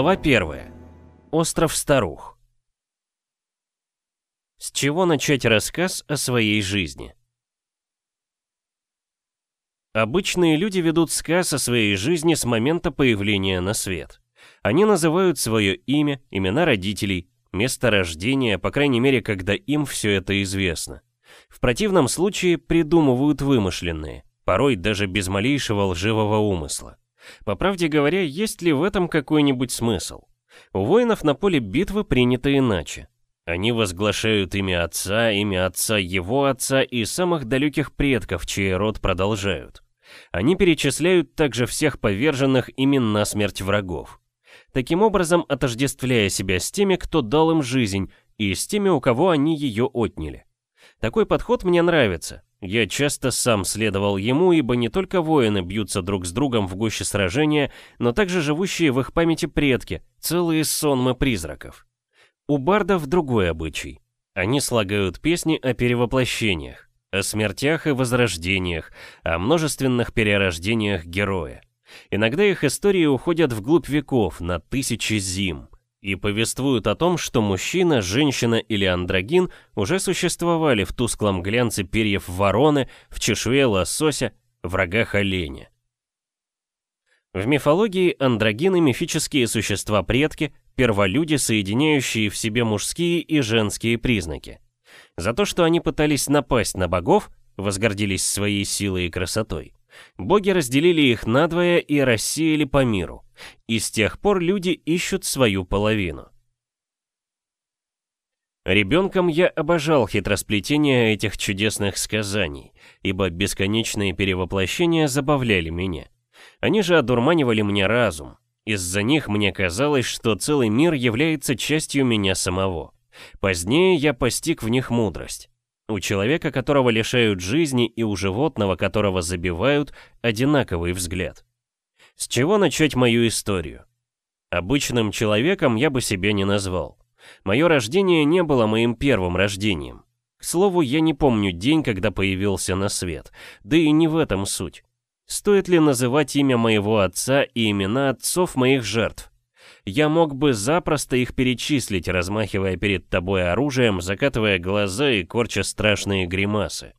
Глава 1. Остров Старух. С чего начать рассказ о своей жизни? Обычные люди ведут сказ о своей жизни с момента появления на свет. Они называют свое имя, имена родителей, место рождения, по крайней мере, когда им все это известно. В противном случае придумывают вымышленные, порой даже без малейшего лживого умысла. По правде говоря, есть ли в этом какой-нибудь смысл? У воинов на поле битвы принято иначе. Они возглашают имя отца, имя отца его отца и самых далеких предков, чей род продолжают. Они перечисляют также всех поверженных имен на смерть врагов. Таким образом, отождествляя себя с теми, кто дал им жизнь, и с теми, у кого они ее отняли. Такой подход мне нравится, я часто сам следовал ему, ибо не только воины бьются друг с другом в гуще сражения, но также живущие в их памяти предки, целые сонмы призраков. У бардов другой обычай. Они слагают песни о перевоплощениях, о смертях и возрождениях, о множественных перерождениях героя. Иногда их истории уходят вглубь веков, на тысячи зим и повествуют о том, что мужчина, женщина или андрогин уже существовали в тусклом глянце перьев вороны, в чешуе лосося, в рогах оленя. В мифологии андрогины – мифические существа-предки, перволюди, соединяющие в себе мужские и женские признаки. За то, что они пытались напасть на богов, возгордились своей силой и красотой, боги разделили их надвое и рассеяли по миру – и с тех пор люди ищут свою половину. Ребенком я обожал хитросплетение этих чудесных сказаний, ибо бесконечные перевоплощения забавляли меня. Они же одурманивали мне разум. Из-за них мне казалось, что целый мир является частью меня самого. Позднее я постиг в них мудрость. У человека, которого лишают жизни, и у животного, которого забивают, одинаковый взгляд. С чего начать мою историю? Обычным человеком я бы себя не назвал. Мое рождение не было моим первым рождением. К слову, я не помню день, когда появился на свет, да и не в этом суть. Стоит ли называть имя моего отца и имена отцов моих жертв? Я мог бы запросто их перечислить, размахивая перед тобой оружием, закатывая глаза и корча страшные гримасы.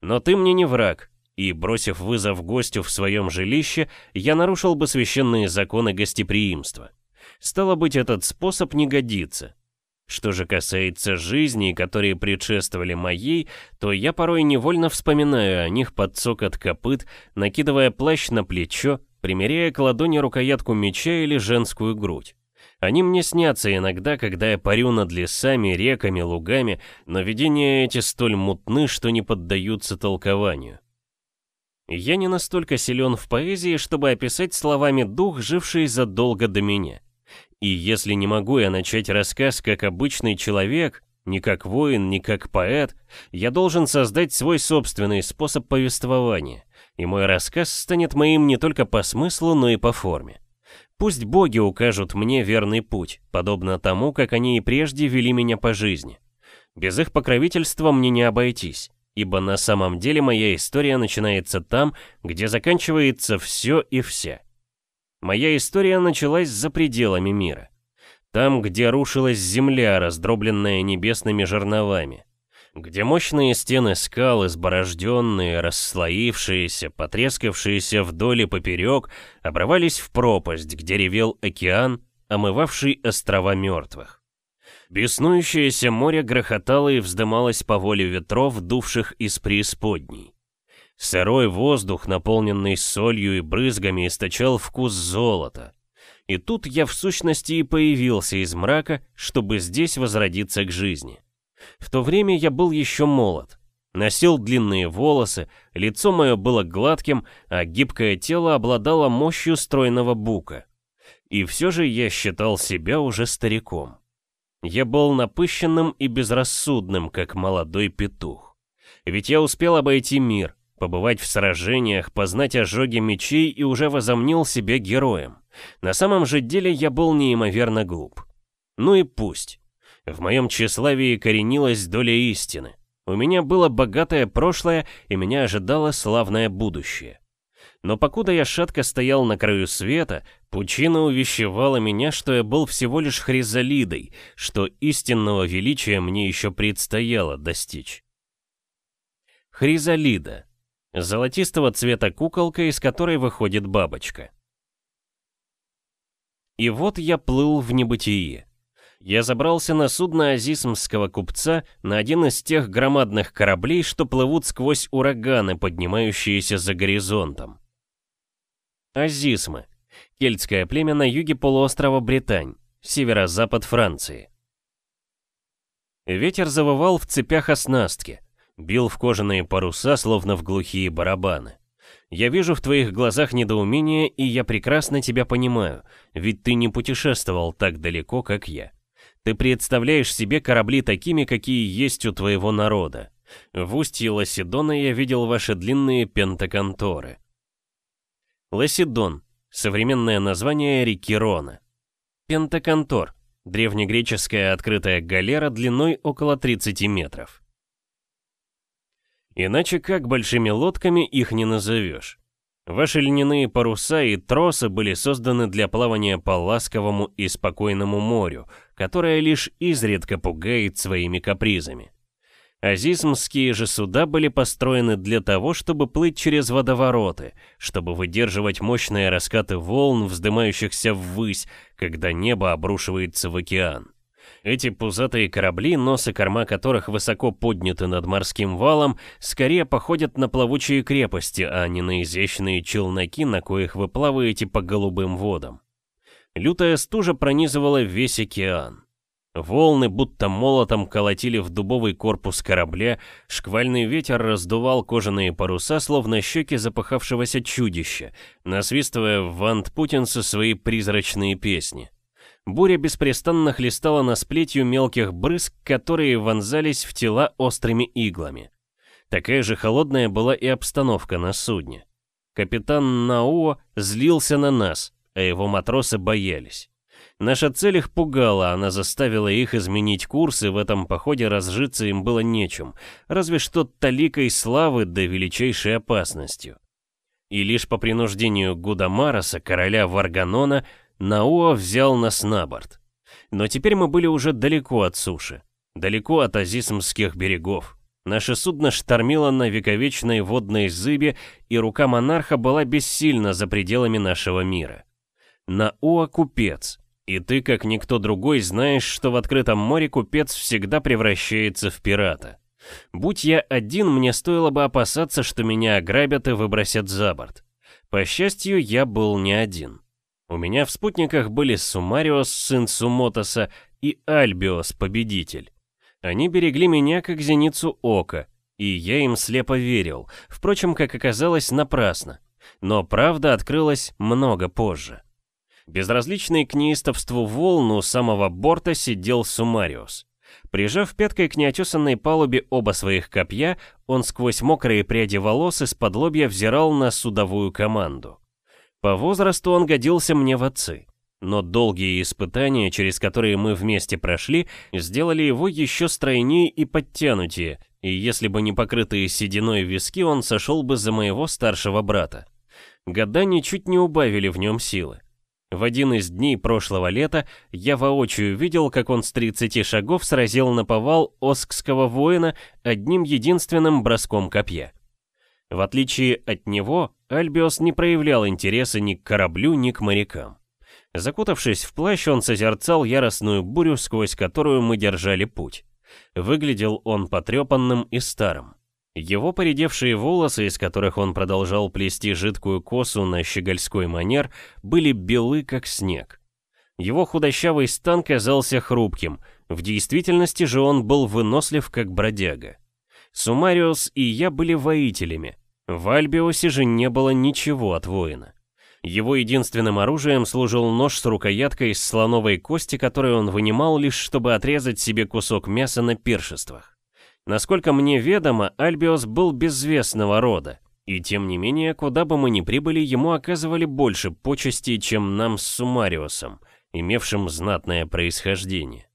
Но ты мне не враг, и, бросив вызов гостю в своем жилище, я нарушил бы священные законы гостеприимства. Стало быть, этот способ не годится. Что же касается жизней, которые предшествовали моей, то я порой невольно вспоминаю о них под цокот копыт, накидывая плащ на плечо, примеряя к ладони рукоятку меча или женскую грудь. Они мне снятся иногда, когда я парю над лесами, реками, лугами, но видения эти столь мутны, что не поддаются толкованию. Я не настолько силен в поэзии, чтобы описать словами дух, живший задолго до меня. И если не могу я начать рассказ как обычный человек, не как воин, не как поэт, я должен создать свой собственный способ повествования, и мой рассказ станет моим не только по смыслу, но и по форме. Пусть боги укажут мне верный путь, подобно тому, как они и прежде вели меня по жизни. Без их покровительства мне не обойтись ибо на самом деле моя история начинается там, где заканчивается все и все. Моя история началась за пределами мира. Там, где рушилась земля, раздробленная небесными жерновами. Где мощные стены скал, изборожденные, расслоившиеся, потрескавшиеся вдоль и поперек, обрывались в пропасть, где ревел океан, омывавший острова мертвых. Беснующееся море грохотало и вздымалось по воле ветров, дувших из преисподней. Сырой воздух, наполненный солью и брызгами, источал вкус золота. И тут я в сущности и появился из мрака, чтобы здесь возродиться к жизни. В то время я был еще молод. Носил длинные волосы, лицо мое было гладким, а гибкое тело обладало мощью стройного бука. И все же я считал себя уже стариком. Я был напыщенным и безрассудным, как молодой петух. Ведь я успел обойти мир, побывать в сражениях, познать ожоги мечей и уже возомнил себя героем. На самом же деле я был неимоверно глуп. Ну и пусть. В моем тщеславии коренилась доля истины. У меня было богатое прошлое, и меня ожидало славное будущее. Но покуда я шатко стоял на краю света, пучина увещевала меня, что я был всего лишь хризалидой, что истинного величия мне еще предстояло достичь. Хризалида. Золотистого цвета куколка, из которой выходит бабочка. И вот я плыл в небытие. Я забрался на судно азисмского купца на один из тех громадных кораблей, что плывут сквозь ураганы, поднимающиеся за горизонтом. Азисмы. Кельтское племя на юге полуострова Британь, северо-запад Франции. Ветер завывал в цепях оснастки, бил в кожаные паруса, словно в глухие барабаны. Я вижу в твоих глазах недоумение, и я прекрасно тебя понимаю, ведь ты не путешествовал так далеко, как я. Ты представляешь себе корабли такими, какие есть у твоего народа. В устье Лосидона я видел ваши длинные пентаконторы. Лосидон — современное название реки Рона. Пентаконтор — древнегреческая открытая галера длиной около 30 метров. Иначе как большими лодками их не назовешь. Ваши льняные паруса и тросы были созданы для плавания по ласковому и спокойному морю, которое лишь изредка пугает своими капризами. Азизмские же суда были построены для того, чтобы плыть через водовороты, чтобы выдерживать мощные раскаты волн, вздымающихся ввысь, когда небо обрушивается в океан. Эти пузатые корабли, нос и корма которых высоко подняты над морским валом, скорее походят на плавучие крепости, а не на изящные челноки, на коих вы плаваете по голубым водам. Лютая стужа пронизывала весь океан. Волны будто молотом колотили в дубовый корпус корабля, шквальный ветер раздувал кожаные паруса, словно щеки запахавшегося чудища, насвистывая в Вант Путинса свои призрачные песни. Буря беспрестанно хлестала на сплетью мелких брызг, которые вонзались в тела острыми иглами. Такая же холодная была и обстановка на судне. Капитан Науо злился на нас, а его матросы боялись. Наша цель их пугала, она заставила их изменить курс, и в этом походе разжиться им было нечем, разве что таликой славы да величайшей опасностью. И лишь по принуждению Гудамараса, короля Варганона, Науа взял нас на борт. Но теперь мы были уже далеко от суши, далеко от азисмских берегов. Наше судно штормило на вековечной водной зыбе, и рука монарха была бессильна за пределами нашего мира. Науа купец, и ты, как никто другой, знаешь, что в открытом море купец всегда превращается в пирата. Будь я один, мне стоило бы опасаться, что меня ограбят и выбросят за борт. По счастью, я был не один. У меня в спутниках были Сумариос, сын Сумотоса, и Альбиос, победитель. Они берегли меня как зеницу ока, и я им слепо верил, впрочем, как оказалось, напрасно. Но правда открылась много позже. Безразличный к неистовству волн у самого борта сидел Сумариус. Прижав пяткой к неотесанной палубе оба своих копья, он сквозь мокрые пряди волос из-под лобья взирал на судовую команду. По возрасту он годился мне в отцы, но долгие испытания, через которые мы вместе прошли, сделали его еще стройнее и подтянутее, и если бы не покрытые сединой виски, он сошел бы за моего старшего брата. Года ничуть не убавили в нем силы. В один из дней прошлого лета я воочию видел, как он с 30 шагов сразил на повал оскского воина одним единственным броском копья. В отличие от него, Альбиос не проявлял интереса ни к кораблю, ни к морякам. Закутавшись в плащ, он созерцал яростную бурю, сквозь которую мы держали путь. Выглядел он потрепанным и старым. Его поредевшие волосы, из которых он продолжал плести жидкую косу на щегольской манер, были белы, как снег. Его худощавый стан казался хрупким, в действительности же он был вынослив, как бродяга. Сумариус и я были воителями. В Альбиосе же не было ничего от воина. Его единственным оружием служил нож с рукояткой из слоновой кости, который он вынимал лишь, чтобы отрезать себе кусок мяса на пиршествах. Насколько мне ведомо, Альбиос был безвестного рода, и тем не менее, куда бы мы ни прибыли, ему оказывали больше почестей, чем нам с Сумариусом, имевшим знатное происхождение.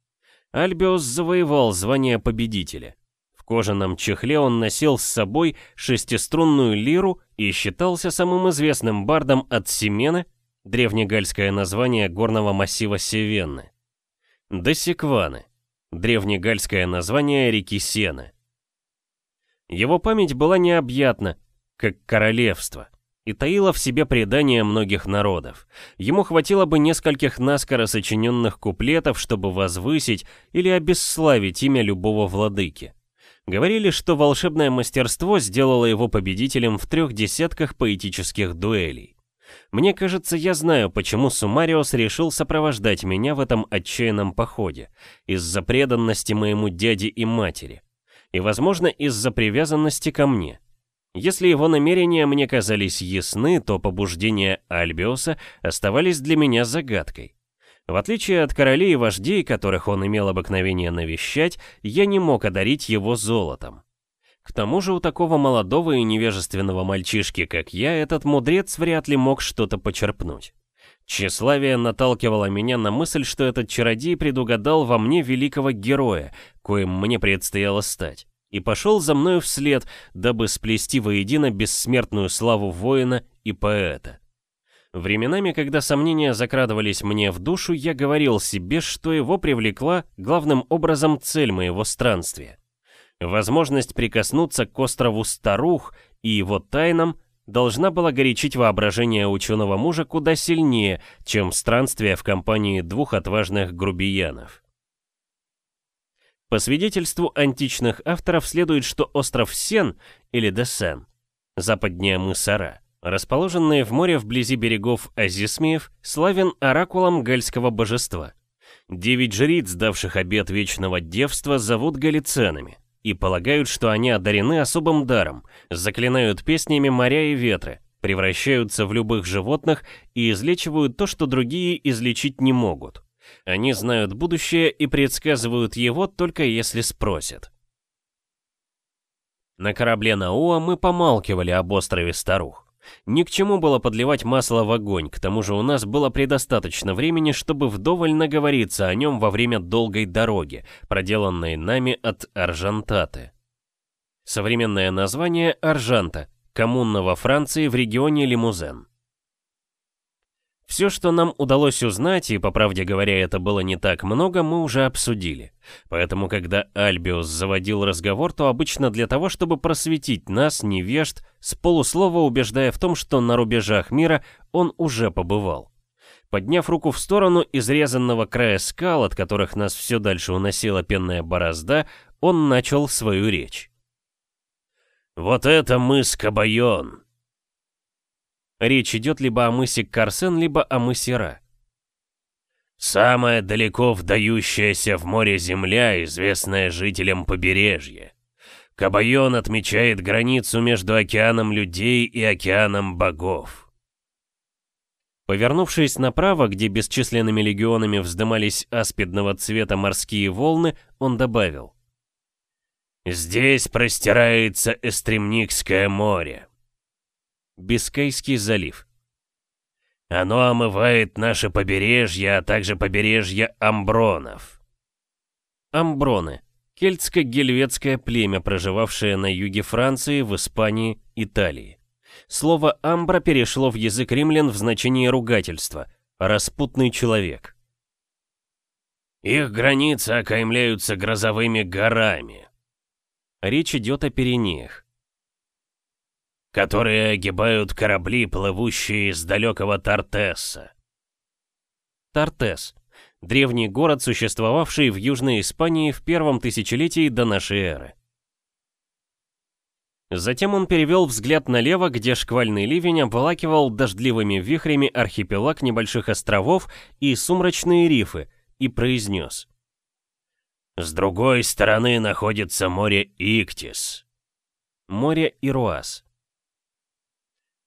Альбиос завоевал звание победителя. В кожаном чехле он носил с собой шестиструнную лиру и считался самым известным бардом от Семены, древнегальское название горного массива Севенны, до Секваны, древнегальское название реки Сены. Его память была необъятна, как королевство, и таила в себе предания многих народов. Ему хватило бы нескольких наскоро сочиненных куплетов, чтобы возвысить или обесславить имя любого владыки. Говорили, что волшебное мастерство сделало его победителем в трех десятках поэтических дуэлей. Мне кажется, я знаю, почему Сумариос решил сопровождать меня в этом отчаянном походе. Из-за преданности моему дяде и матери. И, возможно, из-за привязанности ко мне. Если его намерения мне казались ясны, то побуждения Альбиоса оставались для меня загадкой. В отличие от королей и вождей, которых он имел обыкновение навещать, я не мог одарить его золотом. К тому же у такого молодого и невежественного мальчишки, как я, этот мудрец вряд ли мог что-то почерпнуть. Тщеславие наталкивало меня на мысль, что этот чародей предугадал во мне великого героя, коим мне предстояло стать, и пошел за мною вслед, дабы сплести воедино бессмертную славу воина и поэта. Временами, когда сомнения закрадывались мне в душу, я говорил себе, что его привлекла главным образом цель моего странствия. Возможность прикоснуться к острову Старух и его тайнам должна была горячить воображение ученого мужа куда сильнее, чем странствие в компании двух отважных грубиянов. По свидетельству античных авторов следует, что остров Сен или Десен, западнее Мысара, расположенный в море вблизи берегов Азисмиев, славен оракулом гальского божества. Девять жриц, давших обет вечного девства, зовут галиценами и полагают, что они одарены особым даром, заклинают песнями моря и ветры, превращаются в любых животных и излечивают то, что другие излечить не могут. Они знают будущее и предсказывают его только если спросят. На корабле Науа мы помалкивали об острове Старух. Ни к чему было подливать масло в огонь, к тому же у нас было предостаточно времени, чтобы вдоволь наговориться о нем во время долгой дороги, проделанной нами от Аржантаты. Современное название Аржанта, коммуна во Франции в регионе Лимузен. Все, что нам удалось узнать, и, по правде говоря, это было не так много, мы уже обсудили. Поэтому, когда Альбиус заводил разговор, то обычно для того, чтобы просветить нас, невежд, с полуслова убеждая в том, что на рубежах мира он уже побывал. Подняв руку в сторону изрезанного края скал, от которых нас все дальше уносила пенная борозда, он начал свою речь. «Вот это мыс Кабайон!» Речь идет либо о мысе Карсен, либо о мысе Ра. «Самая далеко вдающаяся в море земля, известная жителям побережья. Кабайон отмечает границу между океаном людей и океаном богов». Повернувшись направо, где бесчисленными легионами вздымались аспидного цвета морские волны, он добавил. «Здесь простирается Эстремникское море. Бискайский залив. Оно омывает наше побережье, а также побережье Амбронов. Амброны. Кельтско-гельветское племя, проживавшее на юге Франции, в Испании, Италии. Слово «амбра» перешло в язык римлян в значении ругательства «распутный человек». Их границы окаймляются грозовыми горами. Речь идет о Пиренеях которые огибают корабли, плывущие из далекого Тартеса. Тартес — древний город, существовавший в Южной Испании в первом тысячелетии до нашей эры. Затем он перевел взгляд налево, где шквальный ливень обволакивал дождливыми вихрями архипелаг небольших островов и сумрачные рифы, и произнес. «С другой стороны находится море Иктис». Море Ируас.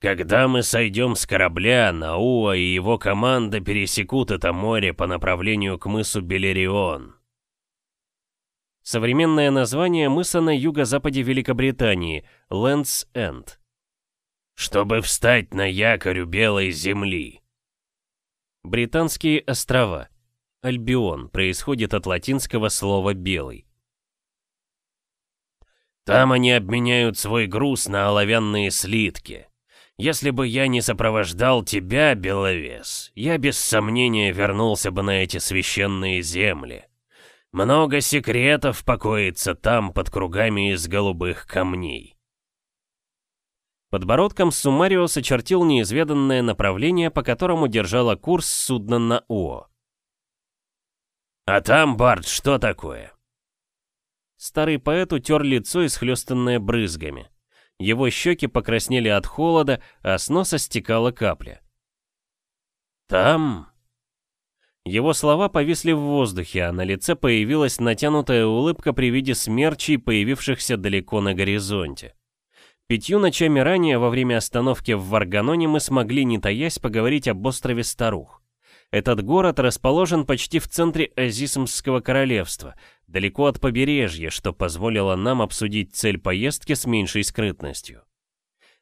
Когда мы сойдем с корабля, Науа и его команда пересекут это море по направлению к мысу Белерион. Современное название мыса на юго-западе Великобритании – Лэндс-Энд. Чтобы встать на якорю Белой Земли. Британские острова. Альбион происходит от латинского слова «белый». Там они обменяют свой груз на оловянные слитки. Если бы я не сопровождал тебя, Беловес, я без сомнения вернулся бы на эти священные земли. Много секретов покоится там под кругами из голубых камней. Подбородком Сумариус очертил неизведанное направление, по которому держало курс судно на О. «А там, Барт, что такое?» Старый поэт утер лицо, исхлестанное брызгами. Его щеки покраснели от холода, а с носа стекала капля. «Там...» Его слова повисли в воздухе, а на лице появилась натянутая улыбка при виде смерчей, появившихся далеко на горизонте. Пятью ночами ранее, во время остановки в Варганоне, мы смогли, не таясь, поговорить об острове Старух. Этот город расположен почти в центре Азисмского королевства, далеко от побережья, что позволило нам обсудить цель поездки с меньшей скрытностью.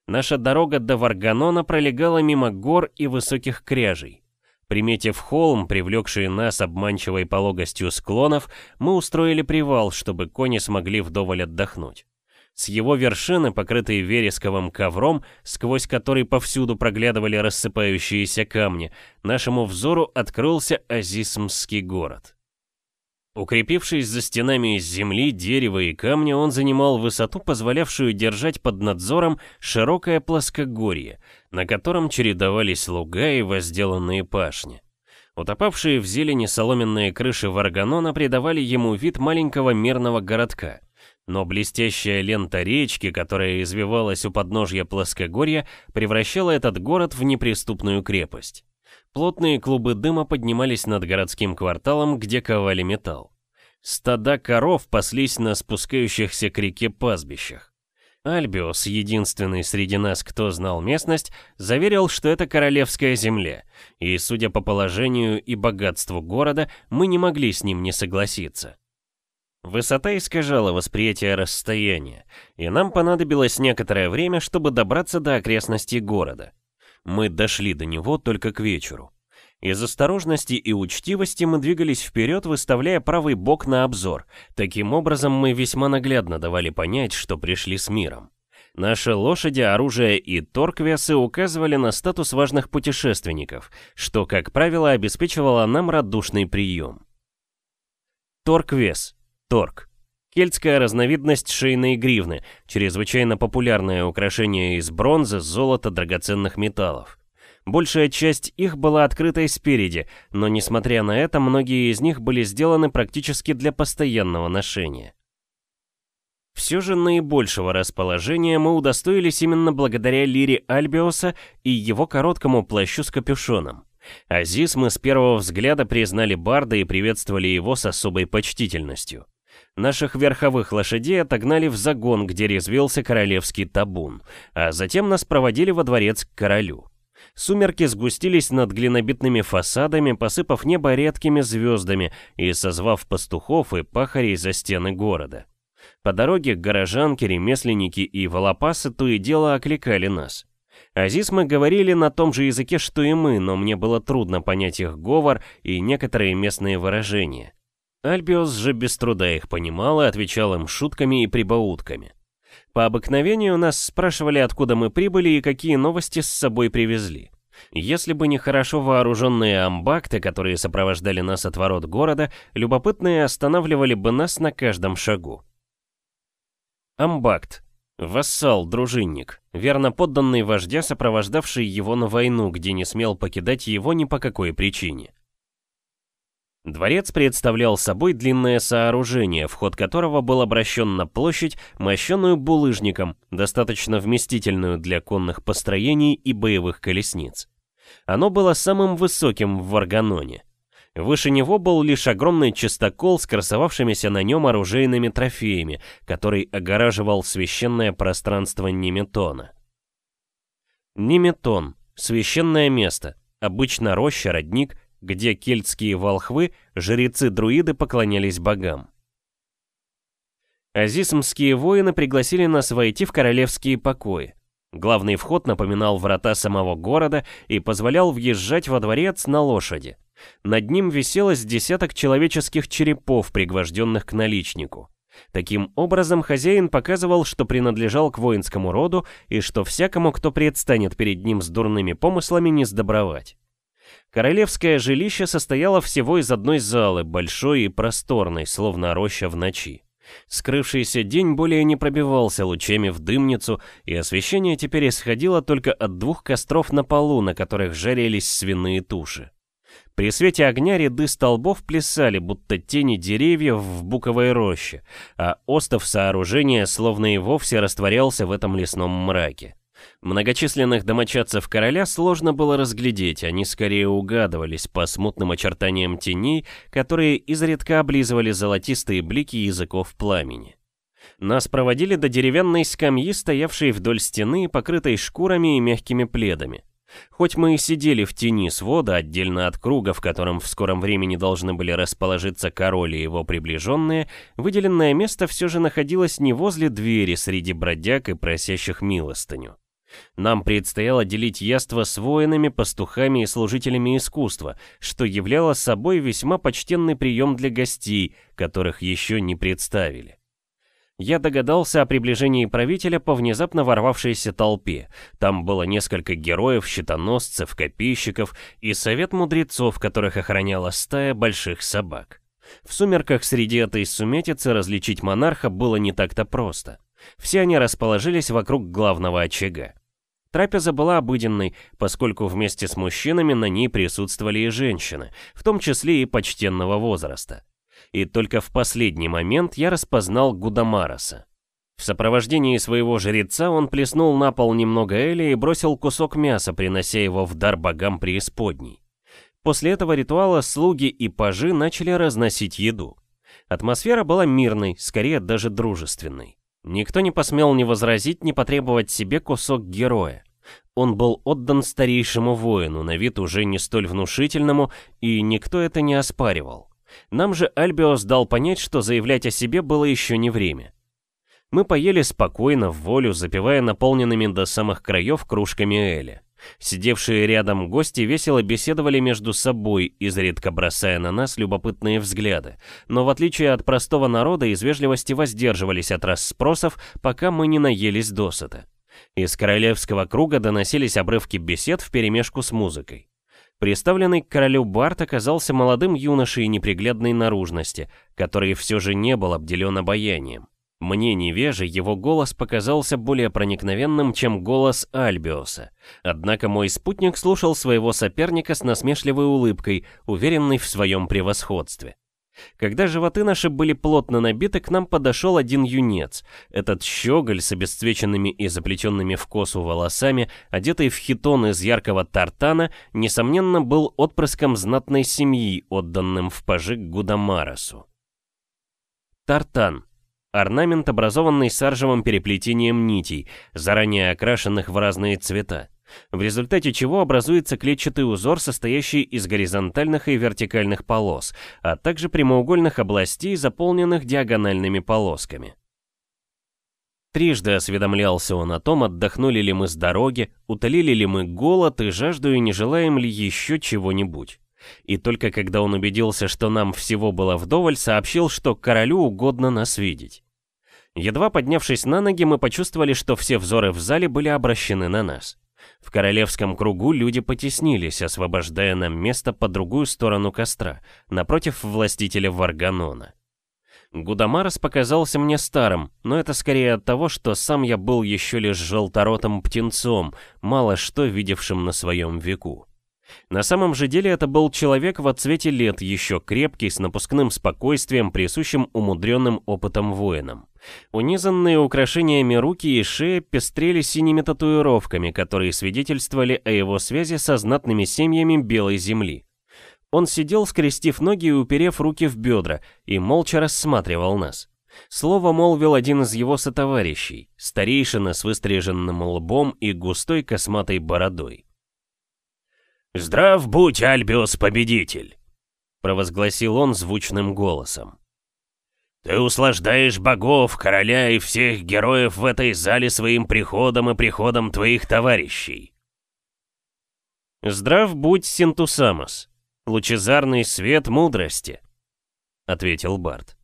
Наша дорога до Варганона пролегала мимо гор и высоких кряжей. Приметив холм, привлекший нас обманчивой пологостью склонов, мы устроили привал, чтобы кони смогли вдоволь отдохнуть. С его вершины, покрытой вересковым ковром, сквозь который повсюду проглядывали рассыпающиеся камни, нашему взору открылся Азисмский город. Укрепившись за стенами из земли, дерева и камня, он занимал высоту, позволявшую держать под надзором широкое плоскогорье, на котором чередовались луга и возделанные пашни. Утопавшие в зелени соломенные крыши Варганона придавали ему вид маленького мирного городка — но блестящая лента речки, которая извивалась у подножья плоскогорья, превращала этот город в неприступную крепость. Плотные клубы дыма поднимались над городским кварталом, где ковали металл. Стада коров паслись на спускающихся к реке пастбищах. Альбиос, единственный среди нас, кто знал местность, заверил, что это королевская земля, и, судя по положению и богатству города, мы не могли с ним не согласиться. Высота искажала восприятие расстояния, и нам понадобилось некоторое время, чтобы добраться до окрестностей города. Мы дошли до него только к вечеру. Из осторожности и учтивости мы двигались вперед, выставляя правый бок на обзор. Таким образом, мы весьма наглядно давали понять, что пришли с миром. Наши лошади, оружие и торквесы указывали на статус важных путешественников, что, как правило, обеспечивало нам радушный прием. Торквес Торг. Кельтская разновидность шейной гривны, чрезвычайно популярное украшение из бронзы, золота, драгоценных металлов. Большая часть их была открытой спереди, но несмотря на это, многие из них были сделаны практически для постоянного ношения. Все же наибольшего расположения мы удостоились именно благодаря лире Альбиоса и его короткому плащу с капюшоном. Азис мы с первого взгляда признали Барда и приветствовали его с особой почтительностью. Наших верховых лошадей отогнали в загон, где резвился королевский табун, а затем нас проводили во дворец к королю. Сумерки сгустились над глинобитными фасадами, посыпав небо редкими звездами и созвав пастухов и пахарей за стены города. По дороге горожанки, ремесленники и волопасы то и дело окликали нас. Азис мы говорили на том же языке, что и мы, но мне было трудно понять их говор и некоторые местные выражения. Альбиос же без труда их понимал и отвечал им шутками и прибаутками. По обыкновению нас спрашивали, откуда мы прибыли и какие новости с собой привезли. Если бы не хорошо вооруженные амбакты, которые сопровождали нас от ворот города, любопытные останавливали бы нас на каждом шагу. Амбакт. Вассал, дружинник, верно подданный вождя, сопровождавший его на войну, где не смел покидать его ни по какой причине. Дворец представлял собой длинное сооружение, вход которого был обращен на площадь, мощенную булыжником, достаточно вместительную для конных построений и боевых колесниц. Оно было самым высоким в Варганоне. Выше него был лишь огромный чистокол с красовавшимися на нем оружейными трофеями, который огораживал священное пространство Неметона. Неметон — священное место, обычно роща, родник — где кельтские волхвы, жрецы-друиды поклонялись богам. Азисмские воины пригласили нас войти в королевские покои. Главный вход напоминал врата самого города и позволял въезжать во дворец на лошади. Над ним виселось десяток человеческих черепов, пригвожденных к наличнику. Таким образом, хозяин показывал, что принадлежал к воинскому роду и что всякому, кто предстанет перед ним с дурными помыслами, не сдобровать. Королевское жилище состояло всего из одной залы, большой и просторной, словно роща в ночи. Скрывшийся день более не пробивался лучами в дымницу, и освещение теперь исходило только от двух костров на полу, на которых жарились свиные туши. При свете огня ряды столбов плясали, будто тени деревьев в буковой роще, а остов сооружения словно и вовсе растворялся в этом лесном мраке. Многочисленных домочадцев короля сложно было разглядеть, они скорее угадывались по смутным очертаниям теней, которые изредка облизывали золотистые блики языков пламени. Нас проводили до деревянной скамьи, стоявшей вдоль стены, покрытой шкурами и мягкими пледами. Хоть мы и сидели в тени свода, отдельно от круга, в котором в скором времени должны были расположиться король и его приближенные, выделенное место все же находилось не возле двери среди бродяг и просящих милостыню. Нам предстояло делить яство с воинами, пастухами и служителями искусства, что являло собой весьма почтенный прием для гостей, которых еще не представили. Я догадался о приближении правителя по внезапно ворвавшейся толпе. Там было несколько героев, щитоносцев, копейщиков и совет мудрецов, которых охраняла стая больших собак. В сумерках среди этой сумятицы различить монарха было не так-то просто. Все они расположились вокруг главного очага. Трапеза была обыденной, поскольку вместе с мужчинами на ней присутствовали и женщины, в том числе и почтенного возраста и только в последний момент я распознал Гудамараса. В сопровождении своего жреца он плеснул на пол немного эли и бросил кусок мяса, принося его в дар богам преисподней. После этого ритуала слуги и пажи начали разносить еду. Атмосфера была мирной, скорее даже дружественной. Никто не посмел ни возразить, ни потребовать себе кусок героя. Он был отдан старейшему воину, на вид уже не столь внушительному, и никто это не оспаривал. Нам же Альбиос дал понять, что заявлять о себе было еще не время. Мы поели спокойно, в волю, запивая наполненными до самых краев кружками Эли. Сидевшие рядом гости весело беседовали между собой, изредка бросая на нас любопытные взгляды, но в отличие от простого народа из вежливости воздерживались от расспросов, пока мы не наелись досыта. Из королевского круга доносились обрывки бесед вперемешку с музыкой. Представленный к королю Барт оказался молодым юношей неприглядной наружности, который все же не был обделен обаянием. Мне невеже его голос показался более проникновенным, чем голос Альбиоса. Однако мой спутник слушал своего соперника с насмешливой улыбкой, уверенный в своем превосходстве. Когда животы наши были плотно набиты, к нам подошел один юнец. Этот щеголь с обесцвеченными и заплетенными в косу волосами, одетый в хитон из яркого тартана, несомненно, был отпрыском знатной семьи, отданным в пажик Гудамарасу. Тартан. Орнамент, образованный саржевым переплетением нитей, заранее окрашенных в разные цвета в результате чего образуется клетчатый узор, состоящий из горизонтальных и вертикальных полос, а также прямоугольных областей, заполненных диагональными полосками. Трижды осведомлялся он о том, отдохнули ли мы с дороги, утолили ли мы голод и жажду и не желаем ли еще чего-нибудь. И только когда он убедился, что нам всего было вдоволь, сообщил, что королю угодно нас видеть. Едва поднявшись на ноги, мы почувствовали, что все взоры в зале были обращены на нас. В королевском кругу люди потеснились, освобождая нам место по другую сторону костра, напротив властителя Варганона. Гудамарас показался мне старым, но это скорее от того, что сам я был еще лишь желторотым птенцом, мало что видевшим на своем веку. На самом же деле это был человек в отцвете лет, еще крепкий, с напускным спокойствием, присущим умудренным опытом воинам. Унизанные украшениями руки и шеи пестрели синими татуировками, которые свидетельствовали о его связи со знатными семьями Белой Земли. Он сидел, скрестив ноги и уперев руки в бедра, и молча рассматривал нас. Слово молвил один из его сотоварищей, старейшина с выстриженным лбом и густой косматой бородой. «Здрав будь, Альбиос-победитель!» провозгласил он звучным голосом. Ты услаждаешь богов, короля и всех героев в этой зале своим приходом и приходом твоих товарищей. Здрав будь, Синтусамос, лучезарный свет мудрости, ответил Барт.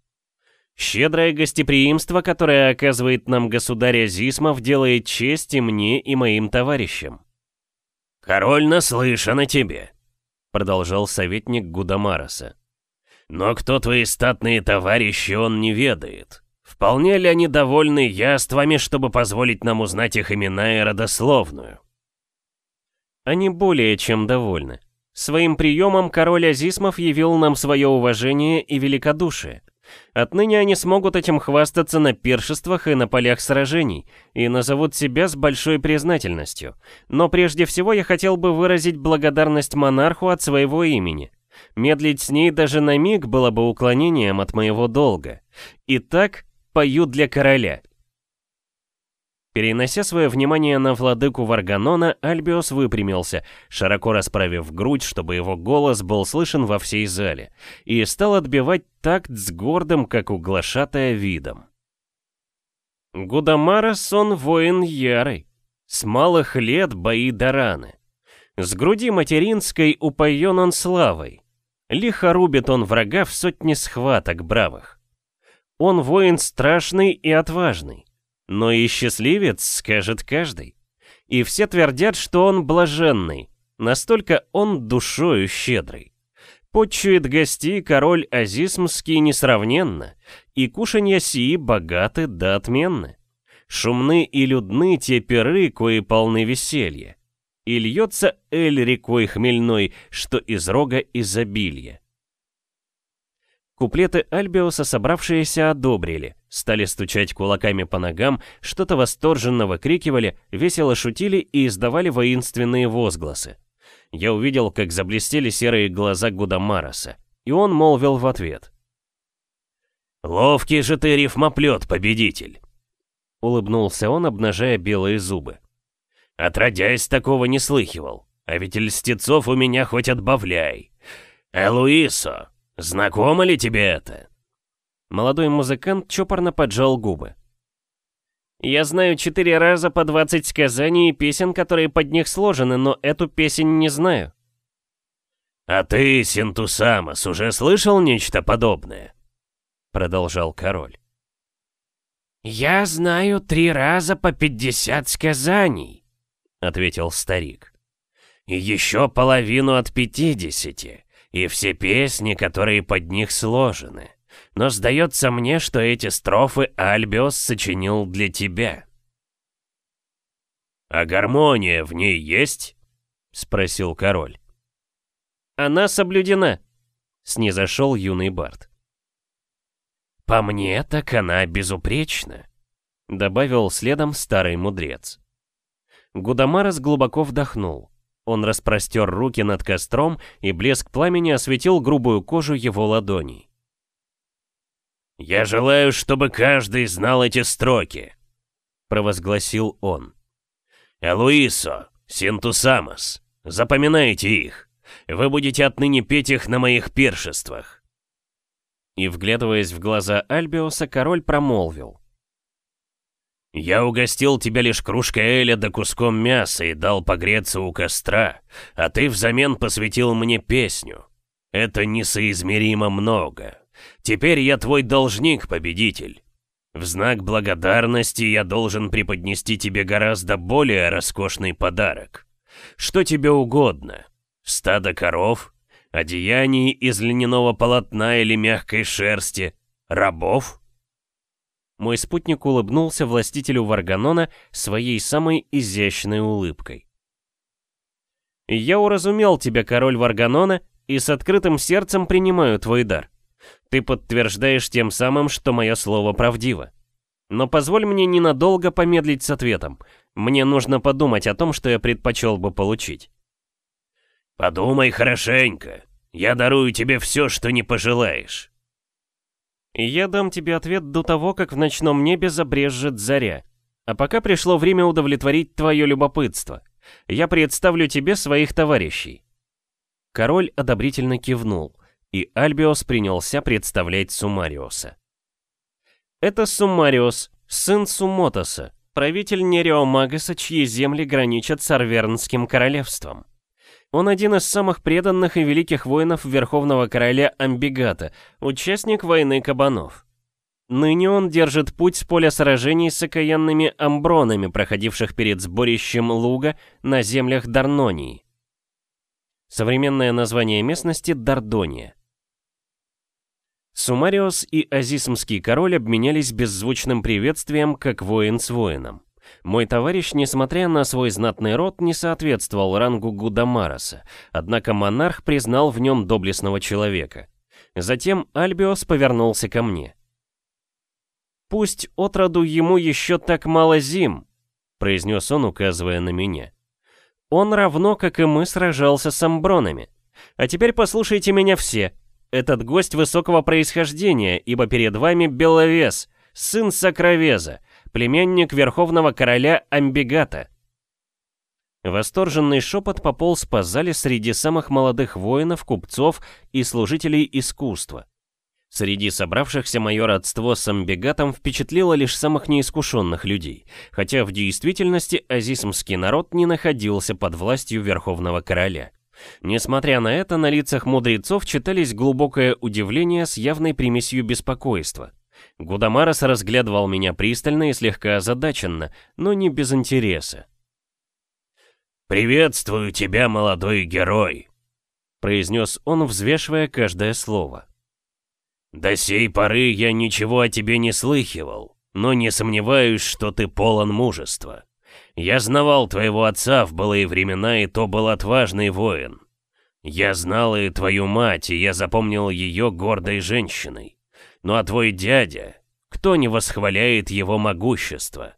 Щедрое гостеприимство, которое оказывает нам государь Азисмов, делает честь и мне, и моим товарищам. «Король наслышан о тебе», — продолжал советник Гудамараса. «Но кто твои статные товарищи, он не ведает. Вполне ли они довольны яствами, чтобы позволить нам узнать их имена и родословную?» Они более чем довольны. Своим приемом король Азисмов явил нам свое уважение и великодушие. Отныне они смогут этим хвастаться на пиршествах и на полях сражений, и назовут себя с большой признательностью. Но прежде всего я хотел бы выразить благодарность монарху от своего имени. Медлить с ней даже на миг было бы уклонением от моего долга. Итак, пою для короля. Перенося свое внимание на владыку Варганона, Альбиос выпрямился, широко расправив грудь, чтобы его голос был слышен во всей зале, и стал отбивать такт с гордым, как углашатая, видом. Гудамарас он воин ярый, с малых лет бои до раны. С груди материнской упоен он славой, лихо рубит он врага в сотни схваток бравых. Он воин страшный и отважный, но и счастливец, скажет каждый. И все твердят, что он блаженный, настолько он душою щедрый. Подчует гостей король Азисмский несравненно, и кушанья сии богаты да отменны. Шумны и людны те перы, кои полны веселья. И льется эль рекой хмельной, что из рога изобилия. Куплеты Альбиоса собравшиеся одобрили, стали стучать кулаками по ногам, что-то восторженно выкрикивали, весело шутили и издавали воинственные возгласы. Я увидел, как заблестели серые глаза Гудамараса, и он молвил в ответ. «Ловкий же ты рифмоплет, победитель!» Улыбнулся он, обнажая белые зубы. «Отродясь, такого не слыхивал, а ведь льстецов у меня хоть отбавляй. Элуисо, знакомо ли тебе это?» Молодой музыкант чопорно поджал губы. «Я знаю четыре раза по двадцать сказаний и песен, которые под них сложены, но эту песнь не знаю». «А ты, Синтусамос, уже слышал нечто подобное?» Продолжал король. «Я знаю три раза по пятьдесят сказаний», — ответил старик. «И еще половину от пятидесяти, и все песни, которые под них сложены но сдается мне, что эти строфы Альбиос сочинил для тебя». «А гармония в ней есть?» — спросил король. «Она соблюдена», — снизошел юный Барт. «По мне, так она безупречна», — добавил следом старый мудрец. Гудамарас глубоко вдохнул. Он распростер руки над костром, и блеск пламени осветил грубую кожу его ладоней. «Я желаю, чтобы каждый знал эти строки», — провозгласил он. «Элуисо, Синтусамос, запоминайте их. Вы будете отныне петь их на моих пиршествах». И, вглядываясь в глаза Альбиоса, король промолвил. «Я угостил тебя лишь кружкой эля да куском мяса и дал погреться у костра, а ты взамен посвятил мне песню. Это несоизмеримо много». Теперь я твой должник, победитель. В знак благодарности я должен преподнести тебе гораздо более роскошный подарок. Что тебе угодно? Стадо коров? Одеяний из льняного полотна или мягкой шерсти? Рабов? Мой спутник улыбнулся властителю Варганона своей самой изящной улыбкой. «Я уразумел тебя, король Варганона, и с открытым сердцем принимаю твой дар. Ты подтверждаешь тем самым, что мое слово правдиво. Но позволь мне ненадолго помедлить с ответом. Мне нужно подумать о том, что я предпочел бы получить. Подумай хорошенько. Я дарую тебе все, что не пожелаешь. Я дам тебе ответ до того, как в ночном небе забрежет заря. А пока пришло время удовлетворить твое любопытство. Я представлю тебе своих товарищей. Король одобрительно кивнул и Альбиос принялся представлять Сумариоса. Это Сумариос, сын Сумотоса, правитель Нереомагаса, чьи земли граничат с Арвернским королевством. Он один из самых преданных и великих воинов Верховного Короля Амбигата, участник войны кабанов. Ныне он держит путь с поля сражений с окаянными амбронами, проходивших перед сборищем луга на землях Дарнонии. Современное название местности – Дардония. Сумариос и Азисмский король обменялись беззвучным приветствием, как воин с воином. Мой товарищ, несмотря на свой знатный род, не соответствовал рангу Гудамараса, однако монарх признал в нем доблестного человека. Затем Альбиос повернулся ко мне. «Пусть отроду ему еще так мало зим», — произнес он, указывая на меня. «Он равно, как и мы, сражался с амбронами. А теперь послушайте меня все. Этот гость высокого происхождения, ибо перед вами Беловес, сын Сакровеза, племянник верховного короля Амбигата». Восторженный шепот пополз по зале среди самых молодых воинов, купцов и служителей искусства. Среди собравшихся мое родство с Амбегатом впечатлило лишь самых неискушенных людей, хотя в действительности азисмский народ не находился под властью Верховного Короля. Несмотря на это, на лицах мудрецов читались глубокое удивление с явной примесью беспокойства. Гудамарас разглядывал меня пристально и слегка озадаченно, но не без интереса. «Приветствую тебя, молодой герой!» произнес он, взвешивая каждое слово. «До сей поры я ничего о тебе не слыхивал, но не сомневаюсь, что ты полон мужества. Я знавал твоего отца в былые времена, и то был отважный воин. Я знал и твою мать, и я запомнил ее гордой женщиной. Ну а твой дядя, кто не восхваляет его могущество?»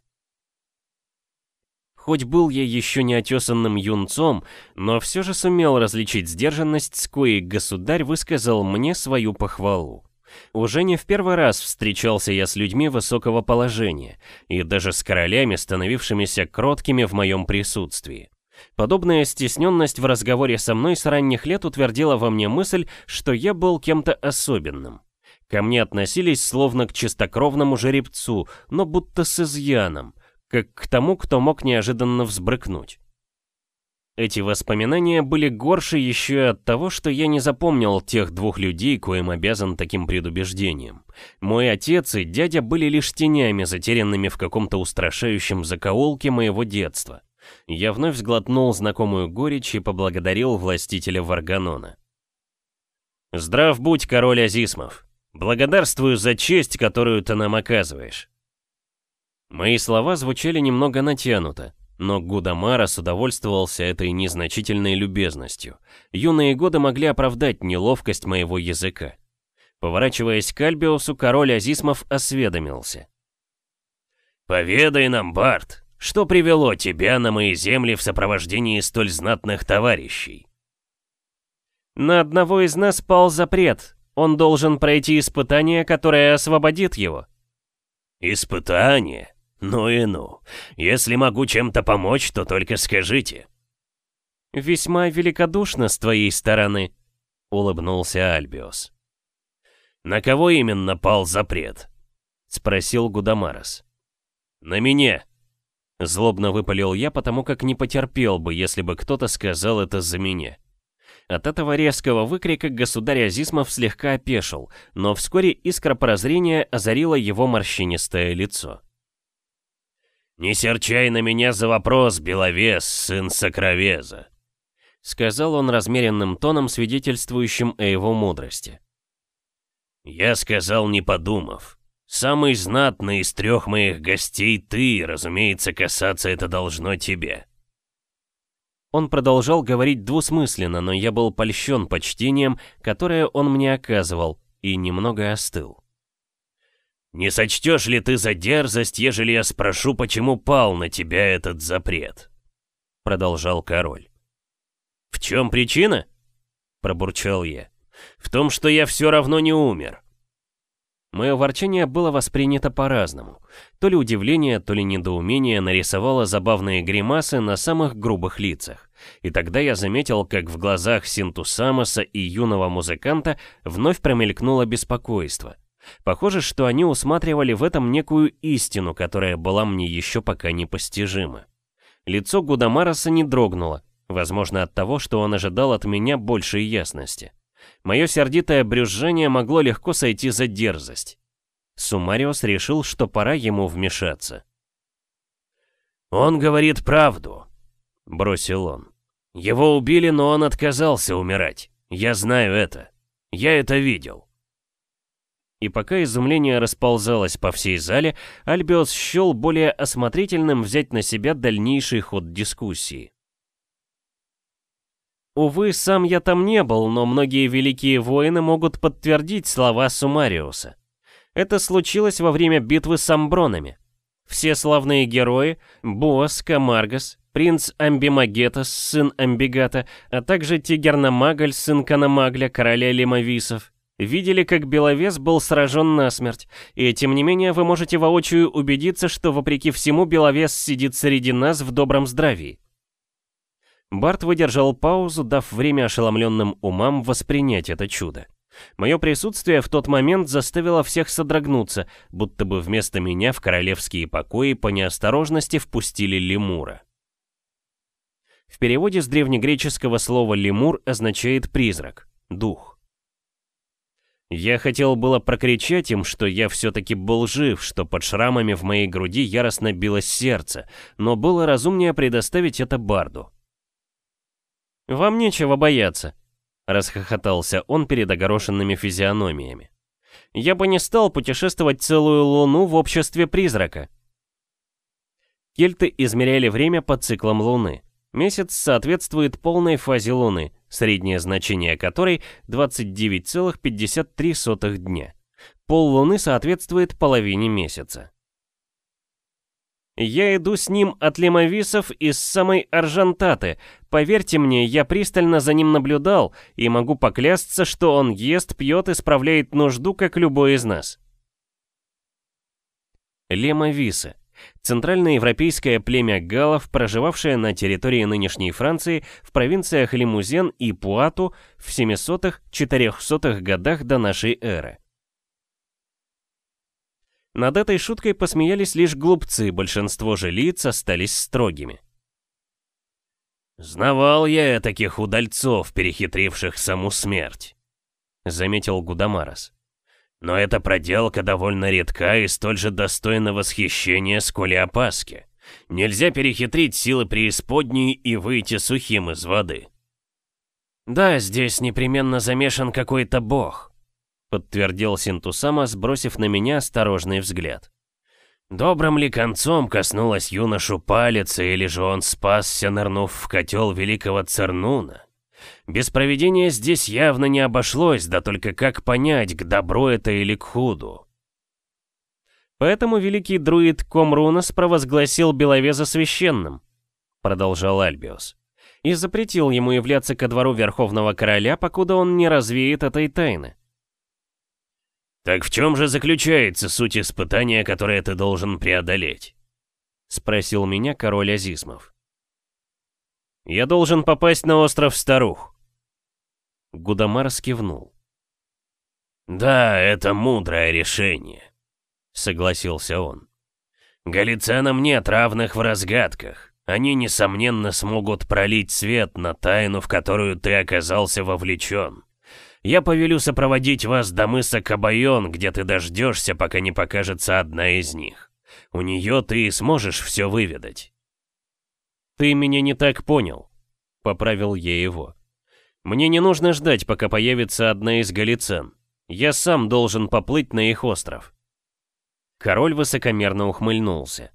Хоть был я еще не отесанным юнцом, но все же сумел различить сдержанность, с коей государь высказал мне свою похвалу. Уже не в первый раз встречался я с людьми высокого положения, и даже с королями, становившимися кроткими в моем присутствии. Подобная стесненность в разговоре со мной с ранних лет утвердила во мне мысль, что я был кем-то особенным. Ко мне относились словно к чистокровному жеребцу, но будто с изъяном, как к тому, кто мог неожиданно взбрыкнуть. Эти воспоминания были горше еще от того, что я не запомнил тех двух людей, коим обязан таким предубеждением. Мой отец и дядя были лишь тенями, затерянными в каком-то устрашающем закоулке моего детства. Я вновь сглотнул знакомую горечь и поблагодарил властителя Варганона. «Здрав будь, король Азисмов! Благодарствую за честь, которую ты нам оказываешь!» Мои слова звучали немного натянуто, но Гудамарас удовольствовался этой незначительной любезностью. Юные годы могли оправдать неловкость моего языка. Поворачиваясь к Альбиосу, король Азисмов осведомился. «Поведай нам, Барт, что привело тебя на мои земли в сопровождении столь знатных товарищей?» «На одного из нас пал запрет. Он должен пройти испытание, которое освободит его». «Испытание? «Ну и ну. Если могу чем-то помочь, то только скажите». «Весьма великодушно с твоей стороны», — улыбнулся Альбиос. «На кого именно пал запрет?» — спросил Гудамарос. «На меня», — злобно выпалил я, потому как не потерпел бы, если бы кто-то сказал это за меня. От этого резкого выкрика государь Азисмов слегка опешил, но вскоре искра прозрения озарила его морщинистое лицо. «Не серчай на меня за вопрос, Беловес, сын Сокровеза», сказал он размеренным тоном, свидетельствующим о его мудрости. «Я сказал, не подумав. Самый знатный из трех моих гостей ты, разумеется, касаться это должно тебе». Он продолжал говорить двусмысленно, но я был польщен почтением, которое он мне оказывал, и немного остыл. Не сочтешь ли ты за дерзость, ежели я спрошу, почему пал на тебя этот запрет?» Продолжал король. «В чем причина?» Пробурчал я. «В том, что я все равно не умер». Мое ворчание было воспринято по-разному. То ли удивление, то ли недоумение нарисовало забавные гримасы на самых грубых лицах. И тогда я заметил, как в глазах Синтусамоса и юного музыканта вновь промелькнуло беспокойство. Похоже, что они усматривали в этом некую истину, которая была мне еще пока непостижима. Лицо Гудамараса не дрогнуло, возможно от того, что он ожидал от меня большей ясности. Мое сердитое брюзжание могло легко сойти за дерзость. Сумариус решил, что пора ему вмешаться. «Он говорит правду», — бросил он. «Его убили, но он отказался умирать. Я знаю это. Я это видел». И пока изумление расползалось по всей зале, Альбиос счел более осмотрительным взять на себя дальнейший ход дискуссии. Увы, сам я там не был, но многие великие воины могут подтвердить слова Сумариуса. Это случилось во время битвы с амбронами. Все славные герои — Буас, Камаргас, принц Амбимагетас, сын Амбигата, а также Тигернамагль, сын Канамагля, короля Лимовисов, видели, как Беловес был сражен насмерть, и тем не менее вы можете воочию убедиться, что вопреки всему Беловес сидит среди нас в добром здравии. Барт выдержал паузу, дав время ошеломленным умам воспринять это чудо. Мое присутствие в тот момент заставило всех содрогнуться, будто бы вместо меня в королевские покои по неосторожности впустили лемура. В переводе с древнегреческого слова «лемур» означает «призрак», «дух». Я хотел было прокричать им, что я все-таки был жив, что под шрамами в моей груди яростно билось сердце, но было разумнее предоставить это Барду. «Вам нечего бояться», Расхохотался он перед огорошенными физиономиями. «Я бы не стал путешествовать целую луну в обществе призрака». Кельты измеряли время по циклам Луны. Месяц соответствует полной фазе Луны, среднее значение которой 29,53 дня. Пол Луны соответствует половине месяца. Я иду с ним от лемовисов из самой Аржантаты. Поверьте мне, я пристально за ним наблюдал и могу поклясться, что он ест, пьет и справляет нужду, как любой из нас. Лемовисы. Центральноевропейское племя галлов, проживавшее на территории нынешней Франции в провинциях Лимузен и Пуату в 700-400 годах до нашей эры. Над этой шуткой посмеялись лишь глупцы, большинство же лиц остались строгими. «Знавал я таких удальцов, перехитривших саму смерть», — заметил Гудамарос. «Но эта проделка довольно редка и столь же достойна восхищения, сколь и опаски. Нельзя перехитрить силы преисподней и выйти сухим из воды». «Да, здесь непременно замешан какой-то бог», подтвердил Синтусама, сбросив на меня осторожный взгляд. Добрым ли концом коснулась юношу палец, или же он спасся, нырнув в котел великого Цернуна? Без проведения здесь явно не обошлось, да только как понять, к добру это или к худу? Поэтому великий друид Комрунас провозгласил Беловеза священным, продолжал Альбиос, и запретил ему являться ко двору Верховного Короля, покуда он не развеет этой тайны. «Так в чем же заключается суть испытания, которое ты должен преодолеть?» — спросил меня король Азизмов. «Я должен попасть на остров Старух». Гудамар скивнул. «Да, это мудрое решение», — согласился он. «Галицанам нет равных в разгадках. Они, несомненно, смогут пролить свет на тайну, в которую ты оказался вовлечен. Я повелю сопроводить вас до мыса Кабайон, где ты дождешься, пока не покажется одна из них. У нее ты сможешь все выведать». «Ты меня не так понял», — поправил я его. «Мне не нужно ждать, пока появится одна из галицен. Я сам должен поплыть на их остров». Король высокомерно ухмыльнулся.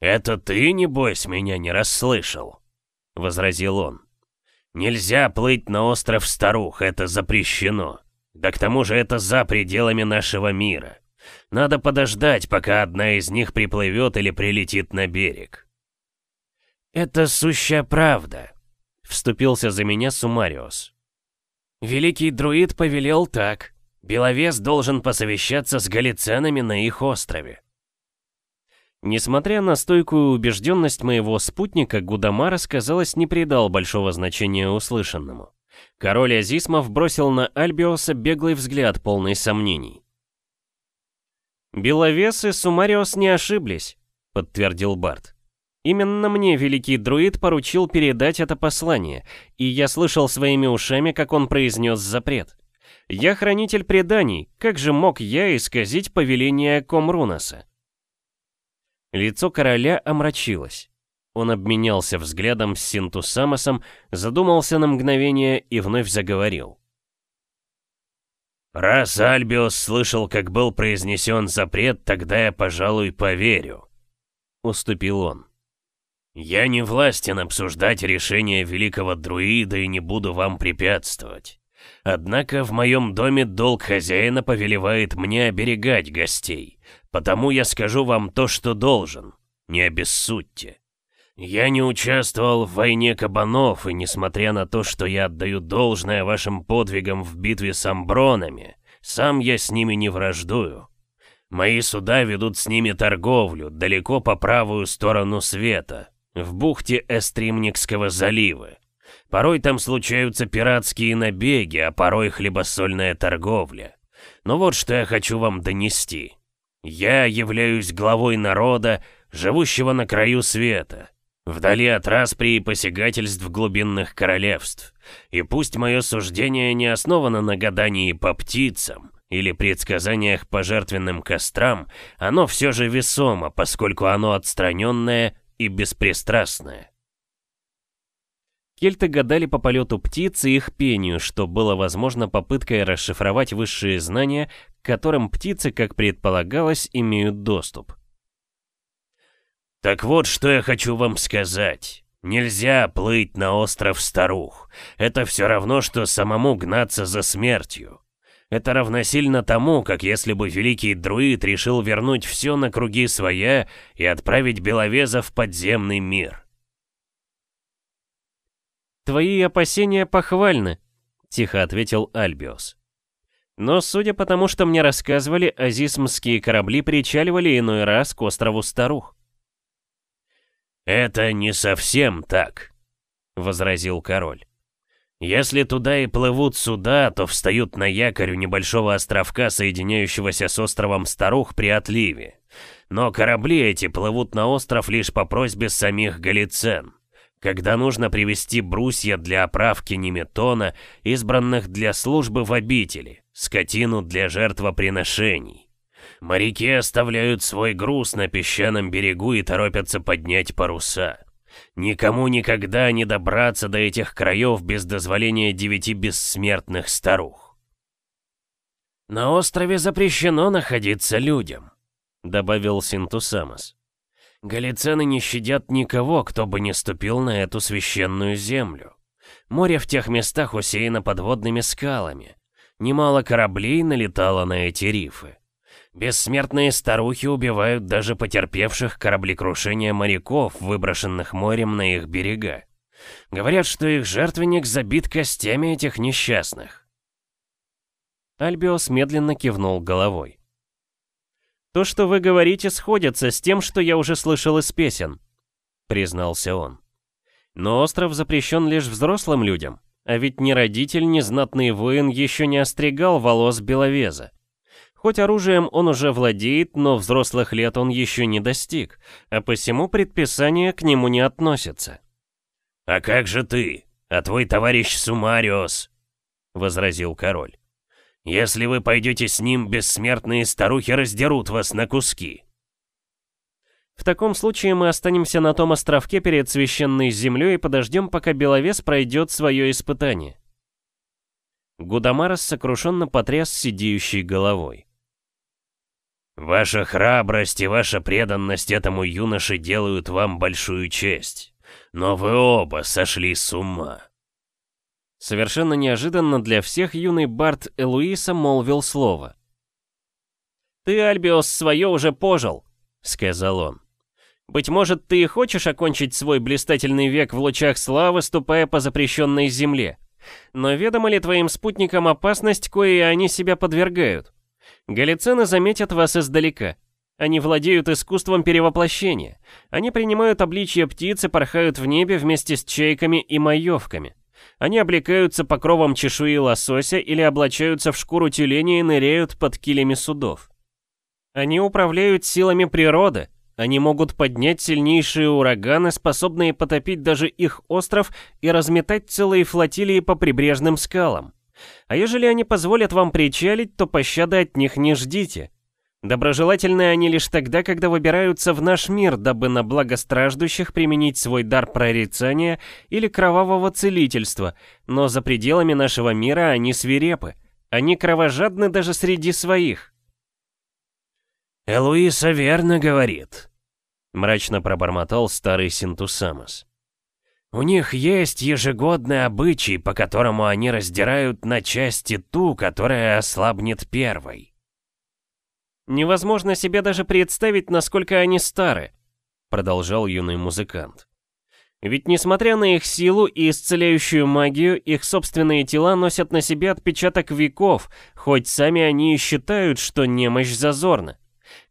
«Это ты, небось, меня не расслышал?» — возразил он. Нельзя плыть на остров Старух, это запрещено. Да к тому же это за пределами нашего мира. Надо подождать, пока одна из них приплывет или прилетит на берег. «Это сущая правда», — вступился за меня Сумариус. «Великий друид повелел так. Беловес должен посовещаться с галиценами на их острове. Несмотря на стойкую убежденность моего спутника, Гудамара, казалось, не придал большого значения услышанному. Король Азисмов бросил на Альбиоса беглый взгляд, полный сомнений. «Беловес и Сумариос не ошиблись», — подтвердил Барт. «Именно мне великий друид поручил передать это послание, и я слышал своими ушами, как он произнес запрет. Я хранитель преданий, как же мог я исказить повеление Комрунаса? Лицо короля омрачилось. Он обменялся взглядом с Синтусамосом, задумался на мгновение и вновь заговорил. «Раз Альбиос слышал, как был произнесен запрет, тогда я, пожалуй, поверю», — уступил он. «Я не властен обсуждать решение великого друида и не буду вам препятствовать. Однако в моем доме долг хозяина повелевает мне оберегать гостей, потому я скажу вам то, что должен, не обессудьте. Я не участвовал в войне кабанов, и несмотря на то, что я отдаю должное вашим подвигам в битве с амбронами, сам я с ними не враждую. Мои суда ведут с ними торговлю, далеко по правую сторону света, в бухте Эстримникского залива. Порой там случаются пиратские набеги, а порой хлебосольная торговля. Но вот что я хочу вам донести. Я являюсь главой народа, живущего на краю света, вдали от распри и посягательств глубинных королевств. И пусть мое суждение не основано на гадании по птицам или предсказаниях по жертвенным кострам, оно все же весомо, поскольку оно отстраненное и беспристрастное. Кельты гадали по полету птиц и их пению, что было возможно попыткой расшифровать высшие знания, к которым птицы, как предполагалось, имеют доступ. «Так вот, что я хочу вам сказать. Нельзя плыть на остров Старух. Это все равно, что самому гнаться за смертью. Это равносильно тому, как если бы великий друид решил вернуть все на круги своя и отправить Беловеза в подземный мир». «Твои опасения похвальны», — тихо ответил Альбиос. «Но судя по тому, что мне рассказывали, азисмские корабли причаливали иной раз к острову Старух. «Это не совсем так», — возразил король. «Если туда и плывут суда, то встают на якорь у небольшого островка, соединяющегося с островом Старух при отливе. Но корабли эти плывут на остров лишь по просьбе самих галицен. Когда нужно привезти брусья для оправки неметона, избранных для службы в обители, скотину для жертвоприношений. Моряки оставляют свой груз на песчаном берегу и торопятся поднять паруса. Никому никогда не добраться до этих краев без дозволения девяти бессмертных старух. «На острове запрещено находиться людям», — добавил Синтусамос. «Галицены не щадят никого, кто бы не ступил на эту священную землю. Море в тех местах усеяно подводными скалами. Немало кораблей налетало на эти рифы. Бессмертные старухи убивают даже потерпевших кораблекрушение моряков, выброшенных морем на их берега. Говорят, что их жертвенник забит костями этих несчастных. Альбиос медленно кивнул головой. «То, что вы говорите, сходится с тем, что я уже слышал из песен», — признался он. «Но остров запрещен лишь взрослым людям, а ведь ни родитель, ни знатный воин еще не остригал волос беловеза. Хоть оружием он уже владеет, но взрослых лет он еще не достиг, а посему предписание к нему не относится. «А как же ты? А твой товарищ Сумариос?» — возразил король. «Если вы пойдете с ним, бессмертные старухи раздерут вас на куски». В таком случае мы останемся на том островке перед священной землей и подождем, пока Беловес пройдет свое испытание. Гудамарас сокрушенно потряс сидеющей головой. Ваша храбрость и ваша преданность этому юноше делают вам большую честь. Но вы оба сошли с ума. Совершенно неожиданно для всех юный Барт Элуиса молвил слово. «Ты, Альбиос, свое уже пожил», — сказал он. «Быть может, ты и хочешь окончить свой блистательный век в лучах славы, ступая по запрещенной земле. Но ведомо ли твоим спутникам опасность, кое они себя подвергают? Галицены заметят вас издалека. Они владеют искусством перевоплощения. Они принимают обличье птиц и порхают в небе вместе с чайками и маевками. Они облекаются покровом чешуи лосося или облачаются в шкуру тюленя и ныряют под килями судов. Они управляют силами природы. Они могут поднять сильнейшие ураганы, способные потопить даже их остров и разметать целые флотилии по прибрежным скалам. А ежели они позволят вам причалить, то пощады от них не ждите. Доброжелательны они лишь тогда, когда выбираются в наш мир, дабы на благо страждущих применить свой дар прорицания или кровавого целительства, но за пределами нашего мира они свирепы. Они кровожадны даже среди своих. «Элуиса верно говорит», — мрачно пробормотал старый Синтусамос. «У них есть ежегодный обычай, по которому они раздирают на части ту, которая ослабнет первой». «Невозможно себе даже представить, насколько они стары», — продолжал юный музыкант. «Ведь несмотря на их силу и исцеляющую магию, их собственные тела носят на себе отпечаток веков, хоть сами они и считают, что немощь зазорна.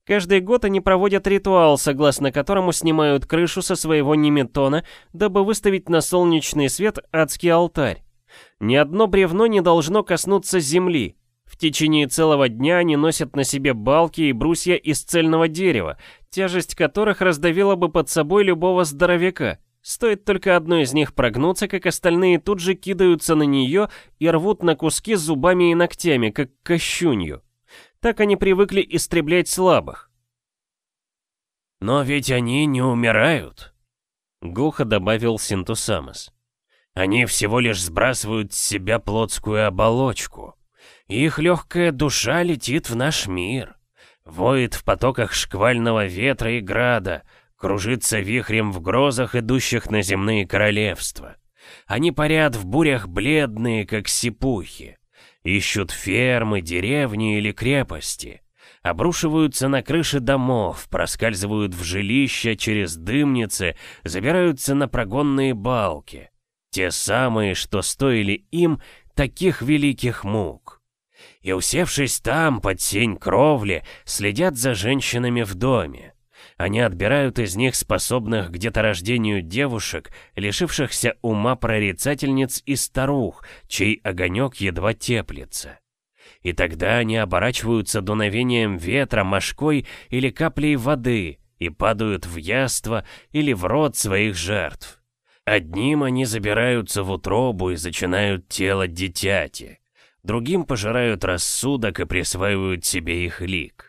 Каждый год они проводят ритуал, согласно которому снимают крышу со своего неметона, дабы выставить на солнечный свет адский алтарь. Ни одно бревно не должно коснуться земли, в течение целого дня они носят на себе балки и брусья из цельного дерева, тяжесть которых раздавила бы под собой любого здоровяка. Стоит только одной из них прогнуться, как остальные тут же кидаются на нее и рвут на куски зубами и ногтями, как кощунью. Так они привыкли истреблять слабых. «Но ведь они не умирают», — глухо добавил Синтусамос. «Они всего лишь сбрасывают с себя плотскую оболочку». Их легкая душа летит в наш мир, воет в потоках шквального ветра и града, кружится вихрем в грозах, идущих на земные королевства. Они парят в бурях бледные, как сипухи, ищут фермы, деревни или крепости, обрушиваются на крыши домов, проскальзывают в жилища через дымницы, забираются на прогонные балки, те самые, что стоили им таких великих мук и, усевшись там, под сень кровли, следят за женщинами в доме. Они отбирают из них способных к деторождению девушек, лишившихся ума прорицательниц и старух, чей огонек едва теплится. И тогда они оборачиваются дуновением ветра, мошкой или каплей воды и падают в яство или в рот своих жертв. Одним они забираются в утробу и зачинают тело дитяти другим пожирают рассудок и присваивают себе их лик.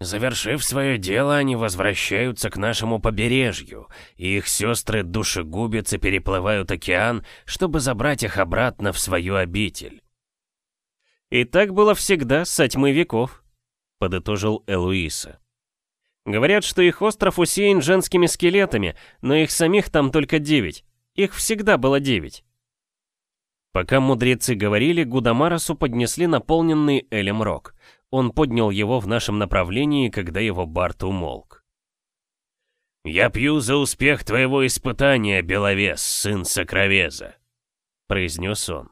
Завершив свое дело, они возвращаются к нашему побережью, и их сестры-душегубицы переплывают океан, чтобы забрать их обратно в свою обитель. «И так было всегда, со тьмы веков», — подытожил Элуиса. «Говорят, что их остров усеян женскими скелетами, но их самих там только девять. Их всегда было девять. Пока мудрецы говорили, Гудамарасу поднесли наполненный Элем рог. Он поднял его в нашем направлении, когда его Барт умолк. «Я пью за успех твоего испытания, Беловес, сын Сокровеза», — произнес он.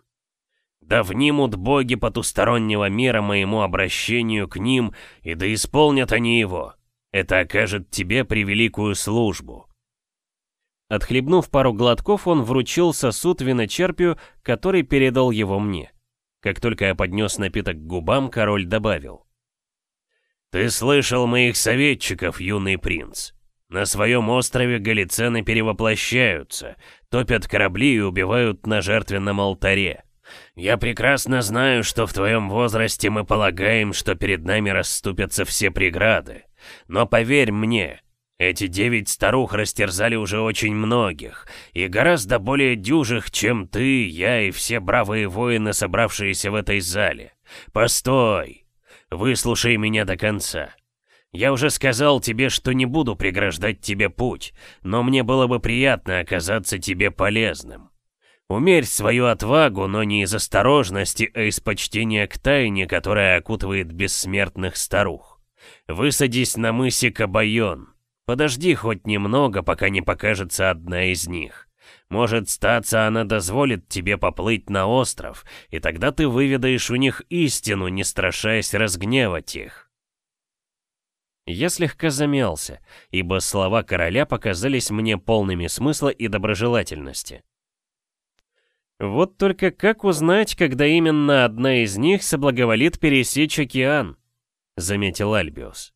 «Да внимут боги потустороннего мира моему обращению к ним, и да исполнят они его. Это окажет тебе превеликую службу. Отхлебнув пару глотков, он вручил сосуд виночерпию, который передал его мне. Как только я поднес напиток к губам, король добавил. «Ты слышал моих советчиков, юный принц. На своем острове галицены перевоплощаются, топят корабли и убивают на жертвенном алтаре. Я прекрасно знаю, что в твоем возрасте мы полагаем, что перед нами расступятся все преграды. Но поверь мне, эти девять старух растерзали уже очень многих, и гораздо более дюжих, чем ты, я и все бравые воины, собравшиеся в этой зале. Постой! Выслушай меня до конца. Я уже сказал тебе, что не буду преграждать тебе путь, но мне было бы приятно оказаться тебе полезным. Умерь свою отвагу, но не из осторожности, а из почтения к тайне, которая окутывает бессмертных старух. Высадись на мысе Кабайон. Подожди хоть немного, пока не покажется одна из них. Может, статься она дозволит тебе поплыть на остров, и тогда ты выведаешь у них истину, не страшась разгневать их. Я слегка замялся, ибо слова короля показались мне полными смысла и доброжелательности. Вот только как узнать, когда именно одна из них соблаговолит пересечь океан? Заметил Альбиус.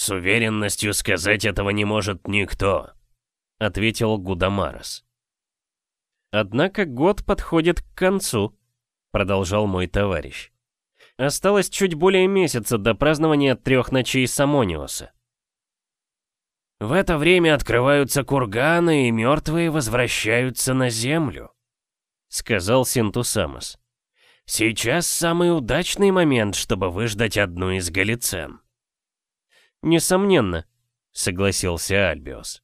«С уверенностью сказать этого не может никто», — ответил Гудамарос. «Однако год подходит к концу», продолжал мой товарищ. Осталось чуть более месяца до празднования трех ночей Самониуса. В это время открываются курганы, и мертвые возвращаются на землю, сказал Синтусамос. Сейчас самый удачный момент, чтобы выждать одну из галицен. Несомненно, согласился Альбиос.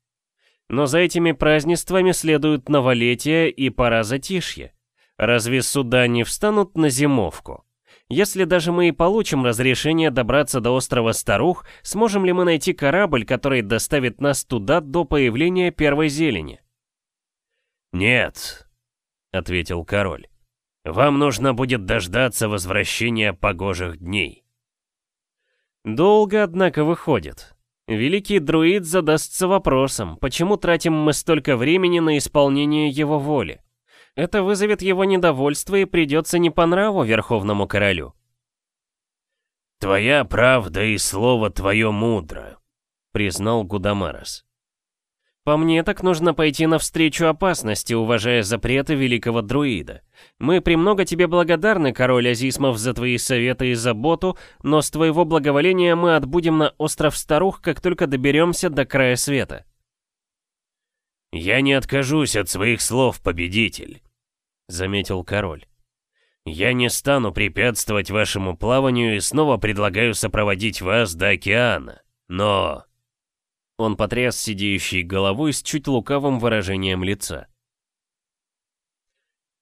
Но за этими празднествами следуют новолетие и пора затишья. Разве суда не встанут на зимовку? Если даже мы и получим разрешение добраться до острова Старух, сможем ли мы найти корабль, который доставит нас туда до появления первой зелени? «Нет», — ответил король. «Вам нужно будет дождаться возвращения погожих дней». Долго, однако, выходит. Великий друид задастся вопросом, почему тратим мы столько времени на исполнение его воли? Это вызовет его недовольство и придется не по нраву Верховному Королю. «Твоя правда и слово твое мудро», — признал Гудамарас. «По мне так нужно пойти навстречу опасности, уважая запреты великого друида. Мы премного тебе благодарны, король Азисмов, за твои советы и заботу, но с твоего благоволения мы отбудем на остров Старух, как только доберемся до края света». «Я не откажусь от своих слов, победитель», — заметил король. «Я не стану препятствовать вашему плаванию и снова предлагаю сопроводить вас до океана. Но...» Он потряс сидеющей головой с чуть лукавым выражением лица.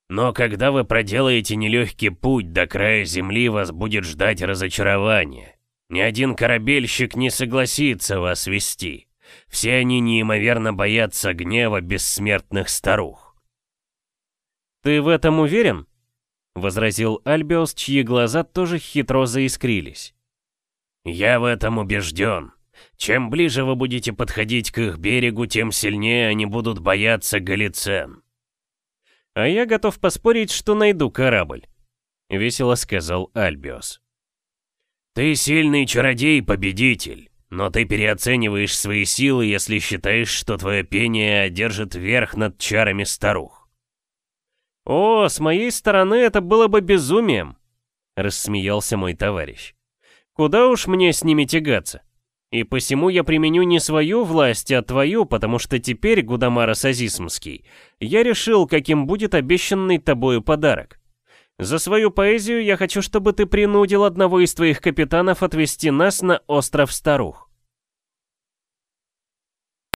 «Но когда вы проделаете нелегкий путь до края земли, вас будет ждать разочарование. Ни один корабельщик не согласится вас вести. Все они неимоверно боятся гнева бессмертных старух. «Ты в этом уверен?» — возразил Альбиос, чьи глаза тоже хитро заискрились. «Я в этом убежден. Чем ближе вы будете подходить к их берегу, тем сильнее они будут бояться Галицен». «А я готов поспорить, что найду корабль», — весело сказал Альбиос. «Ты сильный чародей-победитель, но ты переоцениваешь свои силы, если считаешь, что твое пение одержит верх над чарами старух. «О, с моей стороны это было бы безумием», — рассмеялся мой товарищ. «Куда уж мне с ними тягаться? И посему я применю не свою власть, а твою, потому что теперь, Гудамара Сазисмский, я решил, каким будет обещанный тобою подарок. За свою поэзию я хочу, чтобы ты принудил одного из твоих капитанов отвезти нас на остров Старух.